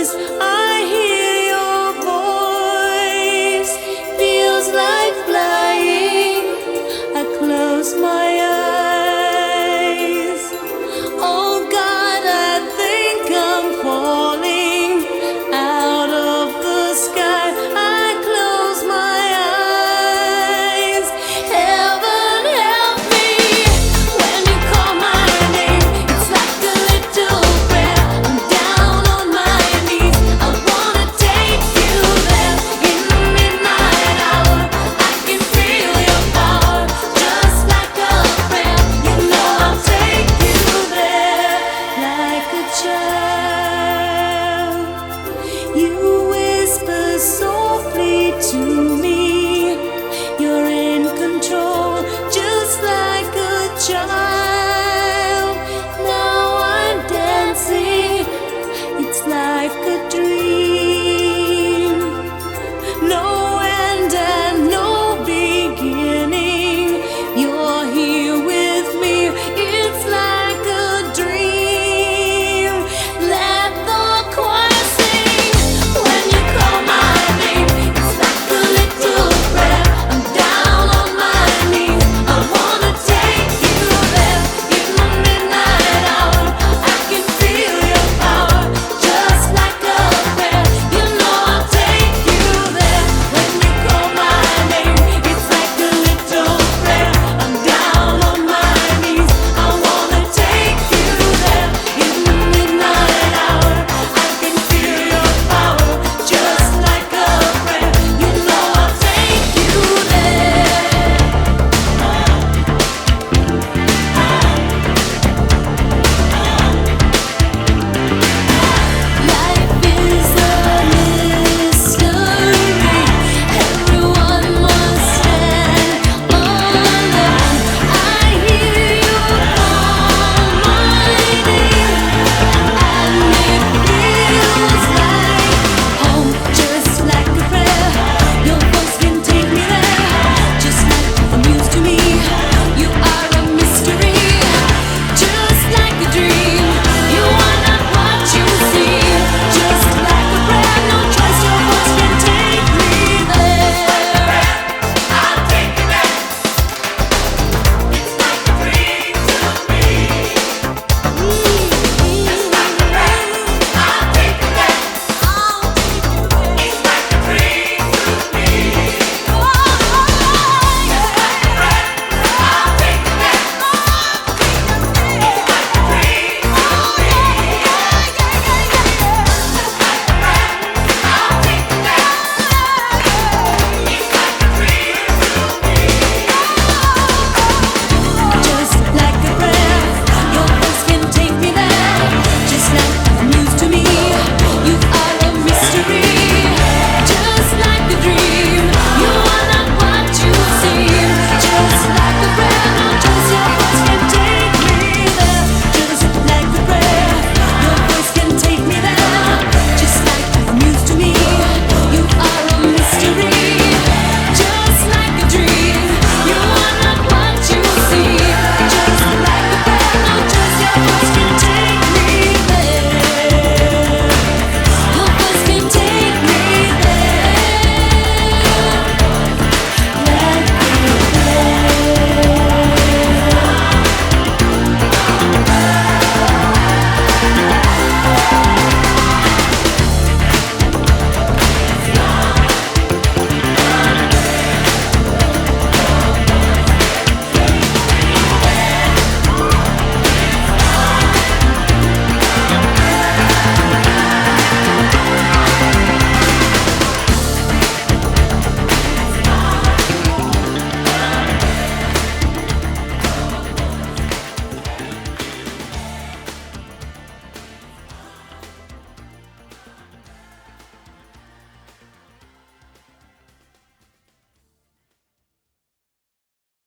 eyes